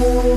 you.